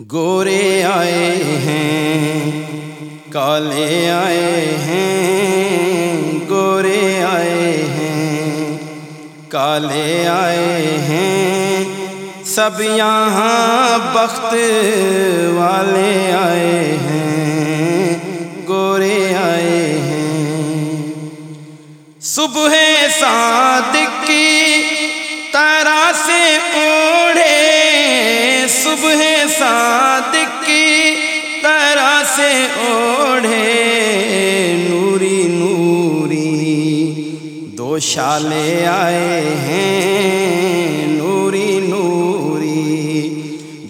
گورے آئے ہیں، کالے آئے ہیں، گورے آئے ہیں، کالے آئے ہیں۔ سب یہاں بخت والے آئے ہیں، گورے آئے ہیں۔ صبح صادق کی طرح سے اوڑھے صادق کی طرح سے اوڑھے نوری نوری دو شالے آئے ہیں نوری نوری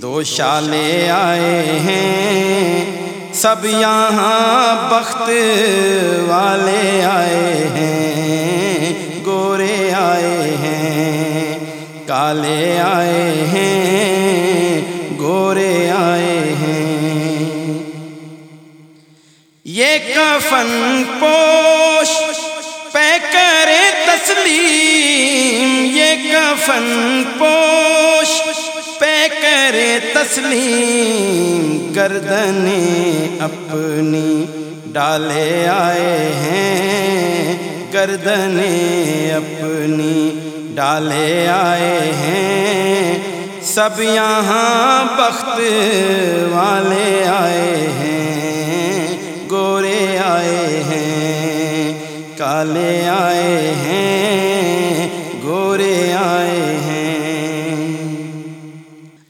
دو شالے آئے ہیں سب یہاں بخت والے آئے ہیں گورے آئے ہیں کالے آئے ہیں گورے آئے ہیں۔ یہ کفن پوش پہ کرے تسلیم۔ یہ کفن پوش پہ کرے تسلیم۔ گردنیں اپنی ڈالے آئے ہیں۔ گردنیں اپنی ڈالے آئے ہیں۔ سب یہاں بخت والے آئے ہیں، گورے آئے ہیں، کالے آئے ہیں، گورے آئے ہیں۔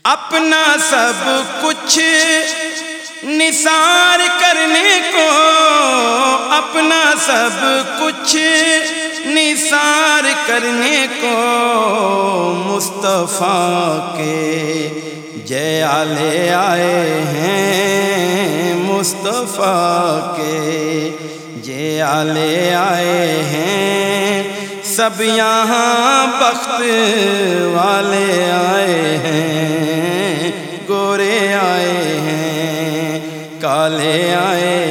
اپنا سب کچھ نثار کرنے کو، اپنا سب کچھ نثار کرنے کو مصطفیٰ کے جے آلے آئے ہیں۔ مصطفیٰ کے جے آلے آئے ہیں۔ سب یہاں بخت والے آئے ہیں۔ گورے آئے ہیں۔ کالے آئے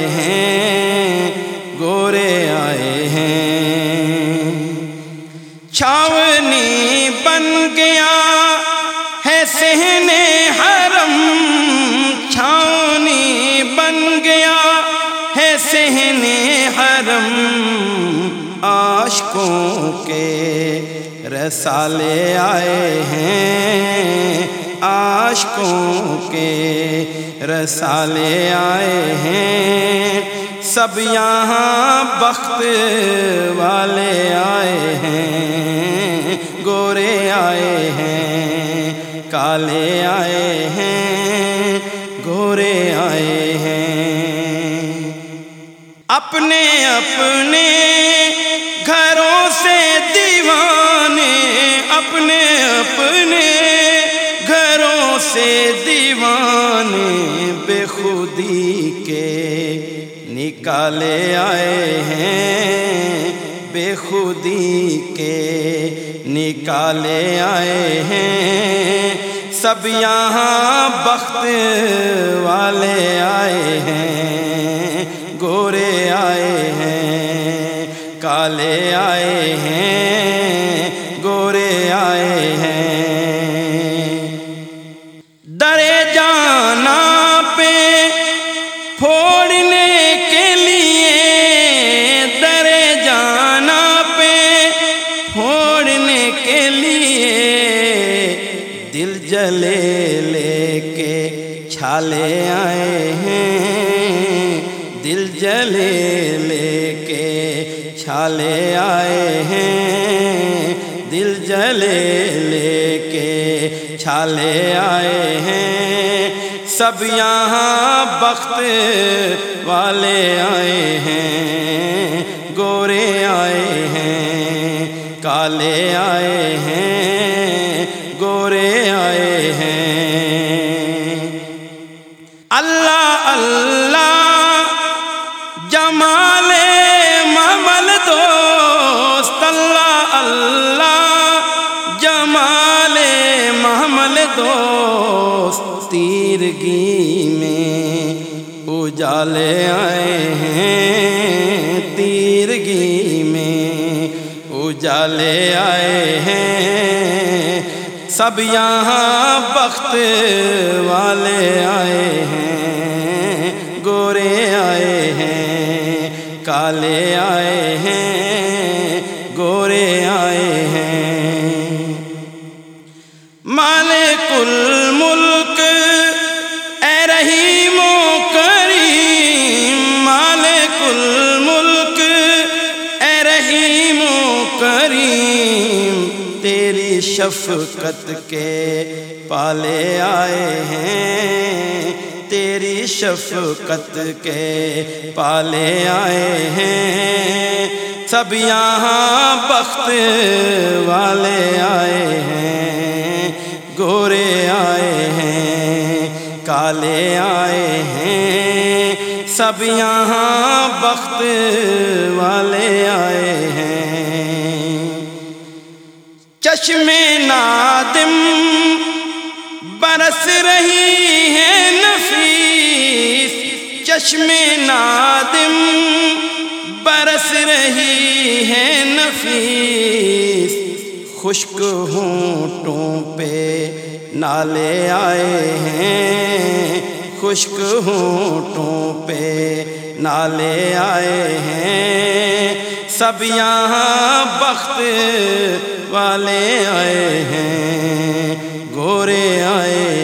رسالے آئے ہیں، عاشقوں کے رسالے آئے ہیں۔ سب یہاں بخت والے آئے ہیں، گورے آئے ہیں، کالے آئے ہیں، گورے آئے ہیں۔ اپنے اپنے گھروں سے دیوانے، اپنے اپنے گھروں سے دیوانے بے خودی کے نکالے آئے ہیں۔ بے خودی کے نکالے آئے ہیں۔ سب یہاں بخت والے کالے آئے ہیں، گورے آئے ہیں۔ درے جانا پہ پھوڑنے کے لیے، درے جانا پہ پھوڑنے کے لیے دل جلے لے کے چھالے آئے ہیں۔ دل جلے لے کے چھالے آئے ہیں، دل جلے لے کے چھالے آئے ہیں۔ سب یہاں بخت والے آئے ہیں، گورے آئے ہیں، کالے آئے ہیں، گورے آئے ہیں۔ اللہ اللہ تیرگی میں اجالے آئے ہیں، تیرگی میں اجالے آئے ہیں۔ سب یہاں بخت والے آئے ہیں، گورے آئے ہیں، کالے آئے ہیں۔ شفقت کے پالے آئے ہیں، تیری شفقت کے پالے آئے ہیں۔ سب یہاں بخت والے آئے ہیں، گورے آئے ہیں، کالے آئے ہیں۔ سب یہاں بخت والے آئے ہیں۔ چشم نادم برس رہی ہے نفیس۔ چشم نادم برس رہی ہے نفیس۔ خشک ہونٹوں پہ نالے آئے ہیں۔ خشک ہونٹوں پہ نالے آئے ہیں۔ سب یہاں بخت والے آئے ہیں گورے آئے